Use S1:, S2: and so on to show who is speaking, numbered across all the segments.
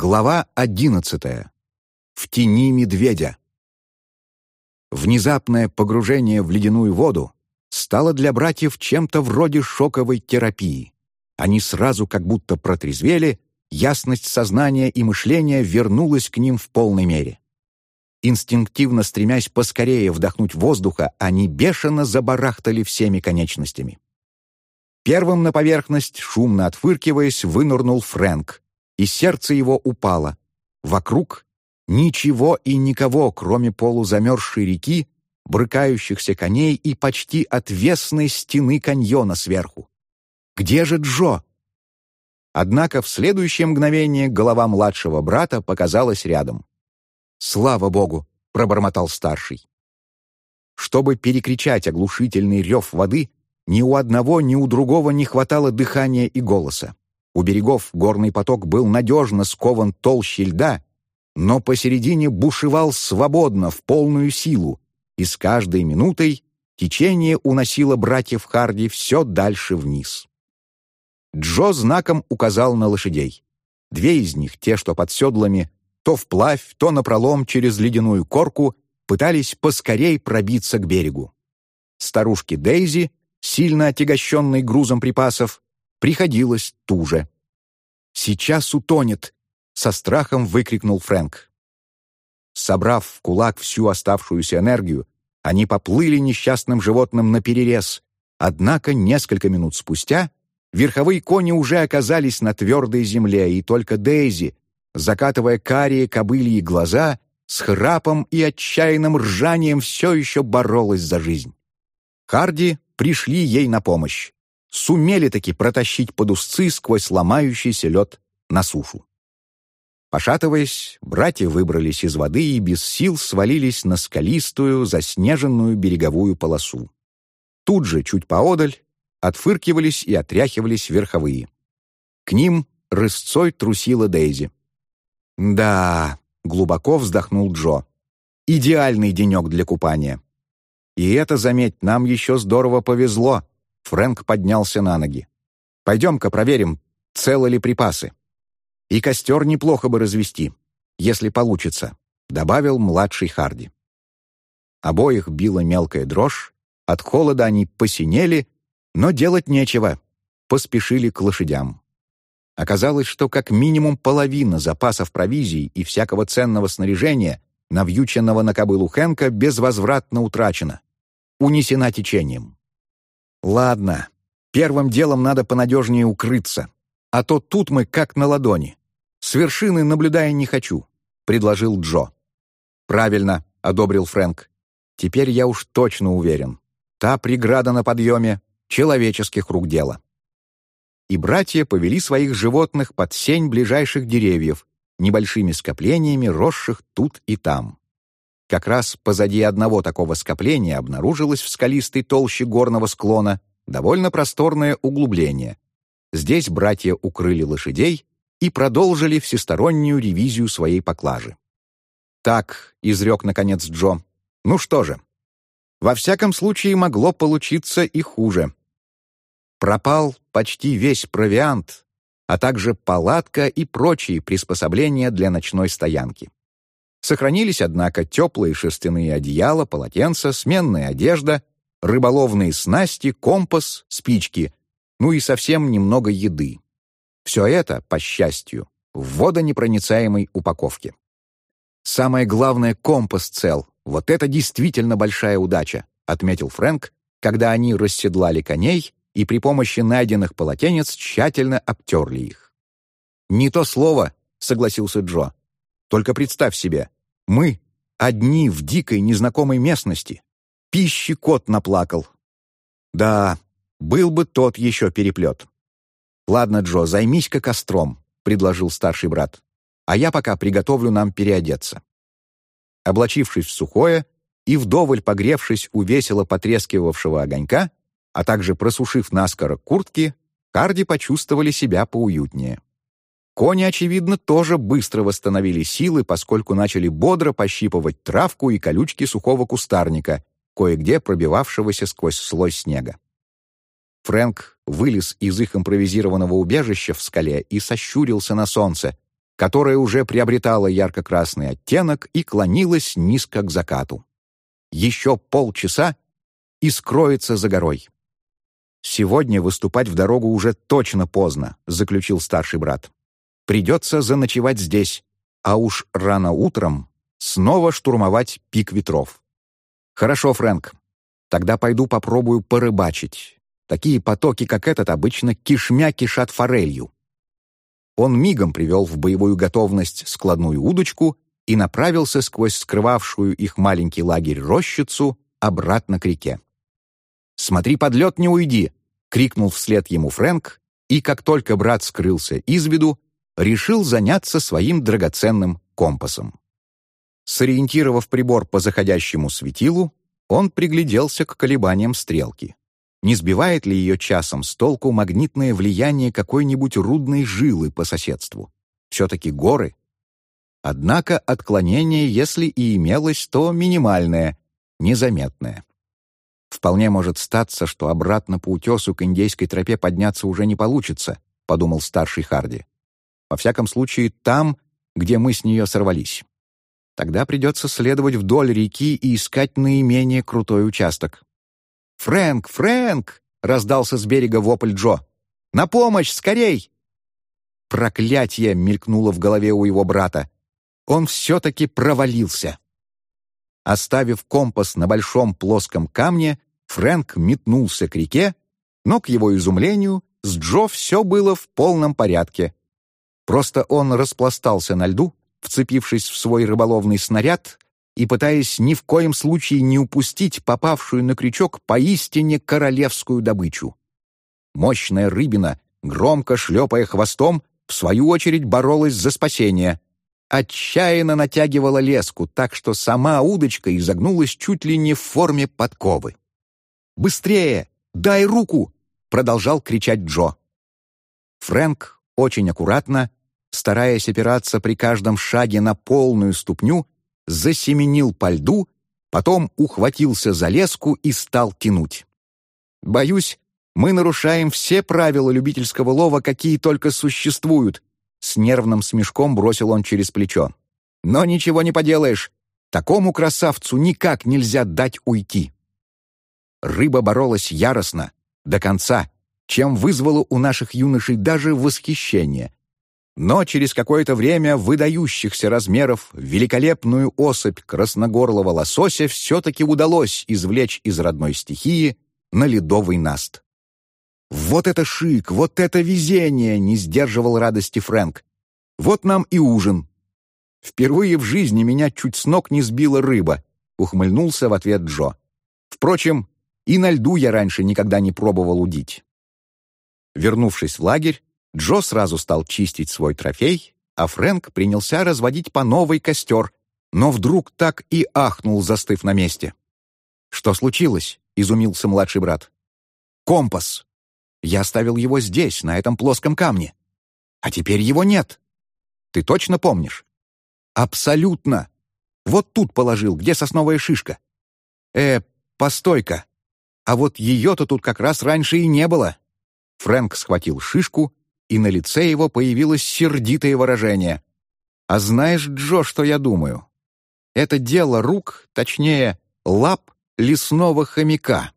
S1: Глава одиннадцатая. В тени медведя. Внезапное погружение в ледяную воду стало для братьев чем-то вроде шоковой терапии. Они сразу как будто протрезвели, ясность сознания и мышления вернулась к ним в полной мере. Инстинктивно стремясь поскорее вдохнуть воздуха, они бешено забарахтали всеми конечностями. Первым на поверхность, шумно отфыркиваясь, вынырнул Фрэнк, и сердце его упало. Вокруг ничего и никого, кроме полузамерзшей реки, брыкающихся коней и почти отвесной стены каньона сверху. Где же Джо? Однако в следующее мгновение голова младшего брата показалась рядом. «Слава Богу!» — пробормотал старший. Чтобы перекричать оглушительный рев воды, ни у одного, ни у другого не хватало дыхания и голоса. У берегов горный поток был надежно скован толщей льда, но посередине бушевал свободно, в полную силу, и с каждой минутой течение уносило братьев Харди все дальше вниз. Джо знаком указал на лошадей. Две из них, те, что под седлами, то вплавь, то напролом через ледяную корку, пытались поскорей пробиться к берегу. Старушке Дейзи, сильно отягощенной грузом припасов, приходилось туже. «Сейчас утонет!» — со страхом выкрикнул Фрэнк. Собрав в кулак всю оставшуюся энергию, они поплыли несчастным животным на перерез. Однако несколько минут спустя верховые кони уже оказались на твердой земле, и только Дейзи, закатывая карие кобыльи глаза, с храпом и отчаянным ржанием все еще боролась за жизнь. Харди пришли ей на помощь. Сумели таки протащить под узцы сквозь ломающийся лед на сушу. Пошатываясь, братья выбрались из воды и без сил свалились на скалистую, заснеженную береговую полосу. Тут же, чуть поодаль, отфыркивались и отряхивались верховые. К ним рысцой трусила Дейзи. «Да», — глубоко вздохнул Джо, — «идеальный денек для купания». И это, заметь, нам еще здорово повезло. Фрэнк поднялся на ноги. «Пойдем-ка проверим, целы ли припасы. И костер неплохо бы развести, если получится», — добавил младший Харди. Обоих била мелкая дрожь, от холода они посинели, но делать нечего, поспешили к лошадям. Оказалось, что как минимум половина запасов провизии и всякого ценного снаряжения, навьюченного на кобылу Хэнка, безвозвратно утрачена унесена течением. Ладно, первым делом надо понадежнее укрыться, а то тут мы как на ладони. С вершины наблюдая не хочу, предложил Джо. Правильно, одобрил Фрэнк. Теперь я уж точно уверен. Та преграда на подъеме — человеческих рук дело. И братья повели своих животных под сень ближайших деревьев, небольшими скоплениями, росших тут и там. Как раз позади одного такого скопления обнаружилось в скалистой толще горного склона довольно просторное углубление. Здесь братья укрыли лошадей и продолжили всестороннюю ревизию своей поклажи. «Так», — изрек наконец Джо, — «ну что же, во всяком случае могло получиться и хуже. Пропал почти весь провиант, а также палатка и прочие приспособления для ночной стоянки. Сохранились, однако, теплые шерстяные одеяла, полотенца, сменная одежда, рыболовные снасти, компас, спички, ну и совсем немного еды. Все это, по счастью, в водонепроницаемой упаковке. «Самое главное, компас цел. Вот это действительно большая удача», отметил Фрэнк, когда они расседлали коней и при помощи найденных полотенец тщательно обтерли их. «Не то слово», — согласился Джо. Только представь себе, мы одни в дикой незнакомой местности. Пищи кот наплакал. Да, был бы тот еще переплет. «Ладно, Джо, займись-ка костром», — предложил старший брат. «А я пока приготовлю нам переодеться». Облачившись в сухое и вдоволь погревшись у весело потрескивавшего огонька, а также просушив наскоро куртки, Карди почувствовали себя поуютнее. Кони, очевидно, тоже быстро восстановили силы, поскольку начали бодро пощипывать травку и колючки сухого кустарника, кое-где пробивавшегося сквозь слой снега. Фрэнк вылез из их импровизированного убежища в скале и сощурился на солнце. которая уже приобретала ярко-красный оттенок и клонилась низко к закату. Еще полчаса и скроется за горой. «Сегодня выступать в дорогу уже точно поздно», — заключил старший брат. «Придется заночевать здесь, а уж рано утром снова штурмовать пик ветров». «Хорошо, Фрэнк. Тогда пойду попробую порыбачить. Такие потоки, как этот, обычно кишмя кишат форелью». Он мигом привел в боевую готовность складную удочку и направился сквозь скрывавшую их маленький лагерь рощицу обратно к реке. «Смотри, под не уйди!» — крикнул вслед ему Фрэнк, и как только брат скрылся из виду, решил заняться своим драгоценным компасом. Сориентировав прибор по заходящему светилу, он пригляделся к колебаниям стрелки. Не сбивает ли ее часом с толку магнитное влияние какой-нибудь рудной жилы по соседству? Все-таки горы. Однако отклонение, если и имелось, то минимальное, незаметное. «Вполне может статься, что обратно по утесу к индейской тропе подняться уже не получится», — подумал старший Харди. «Во всяком случае, там, где мы с нее сорвались. Тогда придется следовать вдоль реки и искать наименее крутой участок». «Фрэнк! Фрэнк!» — раздался с берега вопль Джо. «На помощь! Скорей!» Проклятье мелькнуло в голове у его брата. Он все-таки провалился. Оставив компас на большом плоском камне, Фрэнк метнулся к реке, но, к его изумлению, с Джо все было в полном порядке. Просто он распластался на льду, вцепившись в свой рыболовный снаряд и пытаясь ни в коем случае не упустить попавшую на крючок поистине королевскую добычу. Мощная рыбина, громко шлепая хвостом, в свою очередь боролась за спасение отчаянно натягивала леску, так что сама удочка изогнулась чуть ли не в форме подковы. «Быстрее! Дай руку!» — продолжал кричать Джо. Фрэнк очень аккуратно, стараясь опираться при каждом шаге на полную ступню, засеменил по льду, потом ухватился за леску и стал тянуть. «Боюсь, мы нарушаем все правила любительского лова, какие только существуют», с нервным смешком бросил он через плечо. «Но ничего не поделаешь. Такому красавцу никак нельзя дать уйти». Рыба боролась яростно, до конца, чем вызвало у наших юношей даже восхищение. Но через какое-то время выдающихся размеров великолепную особь красногорлого лосося все-таки удалось извлечь из родной стихии на ледовый наст. «Вот это шик! Вот это везение!» — не сдерживал радости Фрэнк. «Вот нам и ужин!» «Впервые в жизни меня чуть с ног не сбила рыба», — ухмыльнулся в ответ Джо. «Впрочем, и на льду я раньше никогда не пробовал удить». Вернувшись в лагерь, Джо сразу стал чистить свой трофей, а Фрэнк принялся разводить по новый костер, но вдруг так и ахнул, застыв на месте. «Что случилось?» — изумился младший брат. «Компас!» Я оставил его здесь, на этом плоском камне. А теперь его нет. Ты точно помнишь? Абсолютно. Вот тут положил, где сосновая шишка. Э, постой-ка. А вот ее-то тут как раз раньше и не было. Фрэнк схватил шишку, и на лице его появилось сердитое выражение. «А знаешь, Джо, что я думаю? Это дело рук, точнее, лап лесного хомяка».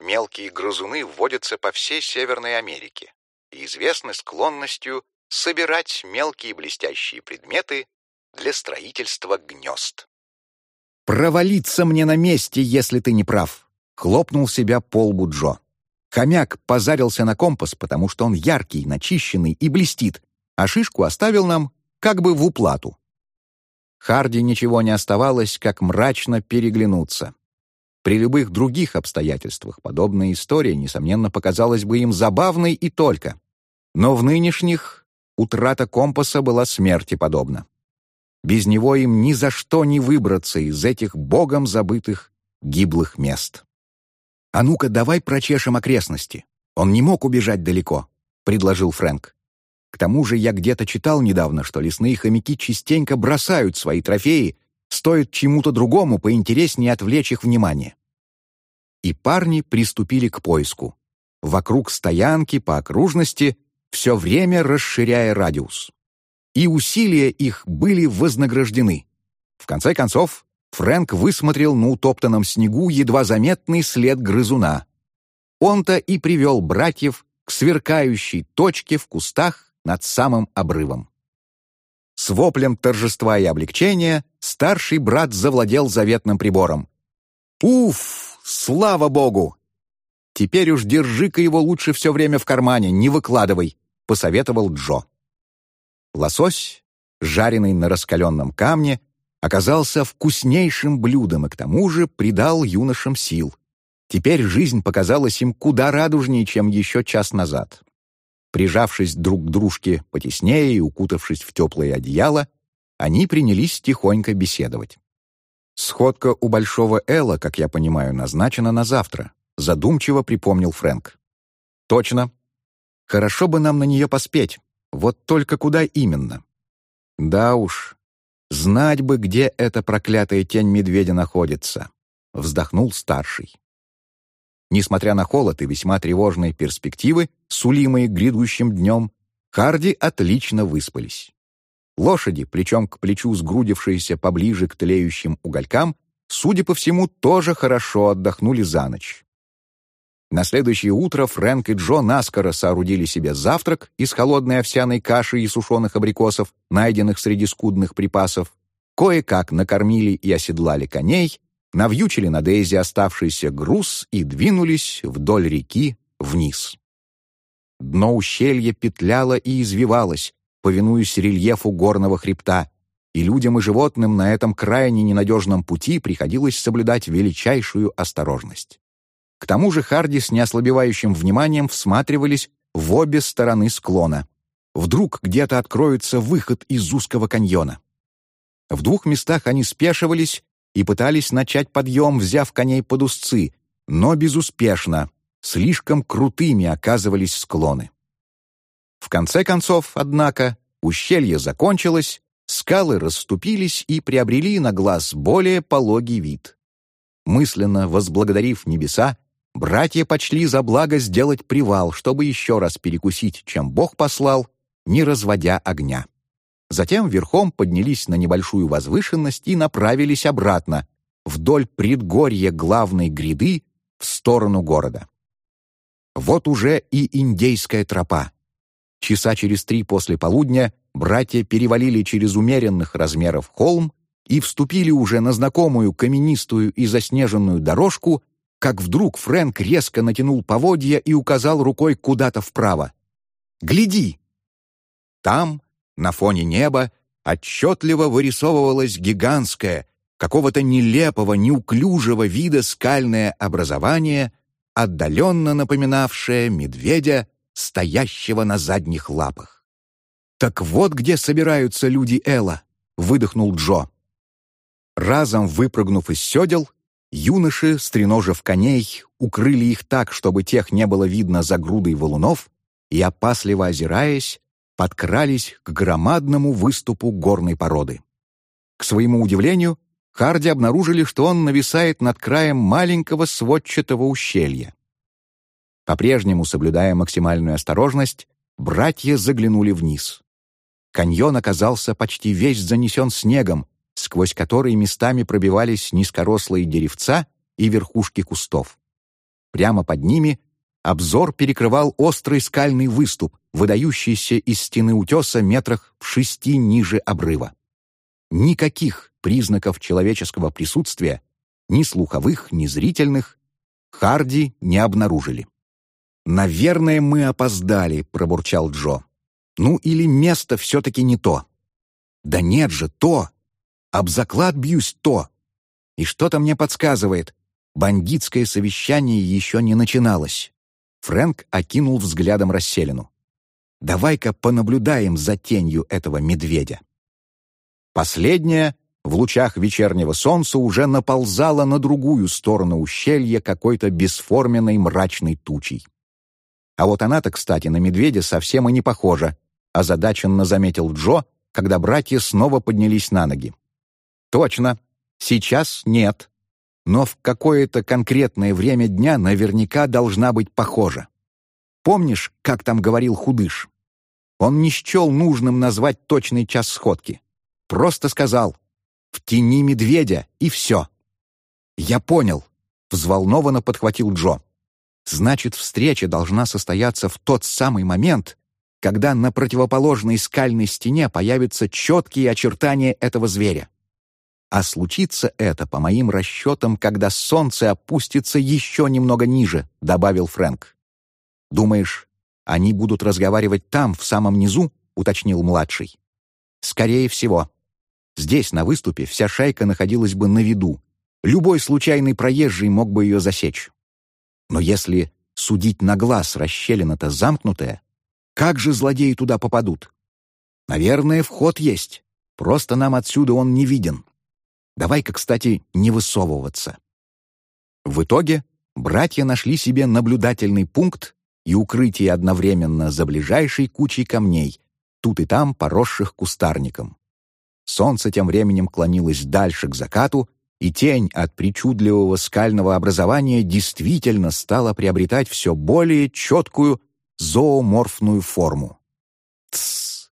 S1: Мелкие грызуны водятся по всей Северной Америке и известны склонностью собирать мелкие блестящие предметы для строительства гнезд. «Провалиться мне на месте, если ты не прав!» — хлопнул себя по лбу Джо. Хомяк позарился на компас, потому что он яркий, начищенный и блестит, а шишку оставил нам как бы в уплату. Харди ничего не оставалось, как мрачно переглянуться. При любых других обстоятельствах подобная история, несомненно, показалась бы им забавной и только. Но в нынешних утрата компаса была смерти подобна. Без него им ни за что не выбраться из этих богом забытых гиблых мест. «А ну-ка, давай прочешем окрестности. Он не мог убежать далеко», — предложил Фрэнк. «К тому же я где-то читал недавно, что лесные хомяки частенько бросают свои трофеи Стоит чему-то другому поинтереснее отвлечь их внимание. И парни приступили к поиску. Вокруг стоянки, по окружности, все время расширяя радиус. и усилия их были вознаграждены. В конце концов, Фрэнк высмотрел на утоптанном снегу едва заметный след грызуна. Он-то и привел братьев к сверкающей точке в кустах над самым обрывом. С воплем торжества и облегчения старший брат завладел заветным прибором. «Уф! Слава богу! Теперь уж держи-ка его лучше все время в кармане, не выкладывай», — посоветовал Джо. Лосось, жареный на раскаленном камне, оказался вкуснейшим блюдом и к тому же придал юношам сил. Теперь жизнь показалась им куда радужнее, чем еще час назад. Прижавшись друг к дружке потеснее и укутавшись в теплое одеяло, они принялись тихонько беседовать. «Сходка у Большого Элла, как я понимаю, назначена на завтра», задумчиво припомнил Фрэнк. «Точно. Хорошо бы нам на нее поспеть. Вот только куда именно?» «Да уж, знать бы, где эта проклятая тень медведя находится», вздохнул старший. Несмотря на холод и весьма тревожные перспективы, сулимые грядущим днем, Харди отлично выспались. Лошади, плечом к плечу сгрудившиеся поближе к тлеющим уголькам, судя по всему, тоже хорошо отдохнули за ночь. На следующее утро Фрэнк и Джо наскоро соорудили себе завтрак из холодной овсяной каши и сушеных абрикосов, найденных среди скудных припасов, кое-как накормили и оседлали коней, навьючили на Дейзи оставшийся груз и двинулись вдоль реки вниз. Дно ущелья петляло и извивалось, повинуясь рельефу горного хребта, и людям и животным на этом крайне ненадежном пути приходилось соблюдать величайшую осторожность. К тому же Харди с неослабевающим вниманием всматривались в обе стороны склона. Вдруг где-то откроется выход из узкого каньона. В двух местах они спешивались и пытались начать подъем, взяв коней под узцы, но безуспешно, слишком крутыми оказывались склоны. В конце концов, однако, ущелье закончилось, скалы расступились и приобрели на глаз более пологий вид. Мысленно возблагодарив небеса, братья почли за благо сделать привал, чтобы еще раз перекусить, чем Бог послал, не разводя огня. Затем верхом поднялись на небольшую возвышенность и направились обратно, вдоль предгорья главной гряды, в сторону города. Вот уже и индейская тропа. Часа через три после полудня братья перевалили через умеренных размеров холм и вступили уже на знакомую каменистую и заснеженную дорожку, как вдруг Фрэнк резко натянул поводья и указал рукой куда-то вправо. «Гляди!» Там, на фоне неба отчетливо вырисовывалось гигантское, какого-то нелепого, неуклюжего вида скальное образование, отдаленно напоминавшее медведя, стоящего на задних лапах. «Так вот где собираются люди Элла», — выдохнул Джо. Разом выпрыгнув из седел, юноши, стреножив коней, укрыли их так, чтобы тех не было видно за грудой валунов, и, опасливо озираясь, подкрались к громадному выступу горной породы. К своему удивлению, Харди обнаружили, что он нависает над краем маленького сводчатого ущелья. По-прежнему, соблюдая максимальную осторожность, братья заглянули вниз. Каньон оказался почти весь занесен снегом, сквозь который местами пробивались низкорослые деревца и верхушки кустов. Прямо под ними Обзор перекрывал острый скальный выступ, выдающийся из стены утеса метрах в шести ниже обрыва. Никаких признаков человеческого присутствия, ни слуховых, ни зрительных, Харди не обнаружили. «Наверное, мы опоздали», — пробурчал Джо. «Ну или место все-таки не то». «Да нет же, то! Об заклад бьюсь то!» И что-то мне подсказывает, бандитское совещание еще не начиналось. Фрэнк окинул взглядом расселину. «Давай-ка понаблюдаем за тенью этого медведя». Последняя, в лучах вечернего солнца, уже наползала на другую сторону ущелья какой-то бесформенной мрачной тучей. А вот она-то, кстати, на медведя совсем и не похожа, озадаченно заметил Джо, когда братья снова поднялись на ноги. «Точно, сейчас нет но в какое-то конкретное время дня наверняка должна быть похожа. Помнишь, как там говорил худыш? Он не счел нужным назвать точный час сходки. Просто сказал «в тени медведя» и все. «Я понял», — взволнованно подхватил Джо. «Значит, встреча должна состояться в тот самый момент, когда на противоположной скальной стене появятся четкие очертания этого зверя. А случится это, по моим расчетам, когда солнце опустится еще немного ниже», — добавил Фрэнк. «Думаешь, они будут разговаривать там, в самом низу?» — уточнил младший. «Скорее всего. Здесь, на выступе, вся шайка находилась бы на виду. Любой случайный проезжий мог бы ее засечь. Но если судить на глаз расщелина-то замкнутая, как же злодеи туда попадут? Наверное, вход есть. Просто нам отсюда он не виден. Давай-ка, кстати, не высовываться. В итоге братья нашли себе наблюдательный пункт и укрытие одновременно за ближайшей кучей камней, тут и там поросших кустарником. Солнце тем временем клонилось дальше к закату, и тень от причудливого скального образования действительно стала приобретать все более четкую зооморфную форму. «Тссс!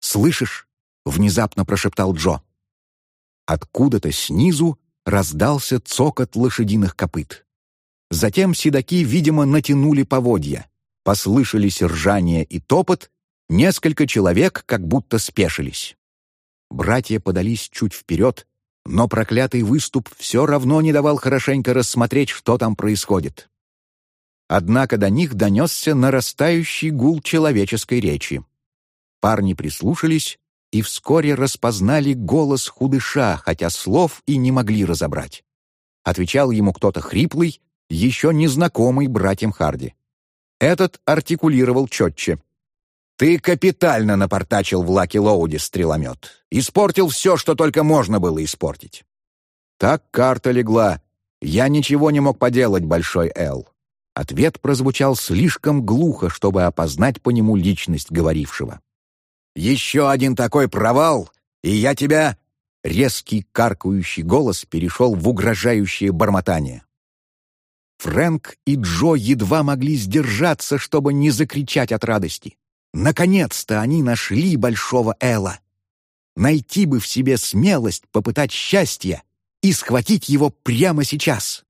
S1: Слышишь?» — внезапно прошептал Джо. Откуда-то снизу раздался цокот лошадиных копыт. Затем седаки, видимо, натянули поводья. Послышались ржание и топот, несколько человек как будто спешились. Братья подались чуть вперед, но проклятый выступ все равно не давал хорошенько рассмотреть, что там происходит. Однако до них донесся нарастающий гул человеческой речи. Парни прислушались и вскоре распознали голос худыша, хотя слов и не могли разобрать. Отвечал ему кто-то хриплый, еще незнакомый братьям Харди. Этот артикулировал четче. «Ты капитально напортачил в Лаки Лоуде, стреломет. Испортил все, что только можно было испортить». Так карта легла. Я ничего не мог поделать, Большой Эл. Ответ прозвучал слишком глухо, чтобы опознать по нему личность говорившего. «Еще один такой провал, и я тебя...» Резкий каркающий голос перешел в угрожающее бормотание. Фрэнк и Джо едва могли сдержаться, чтобы не закричать от радости. Наконец-то они нашли Большого Элла. Найти бы в себе смелость попытать счастье и схватить его прямо сейчас.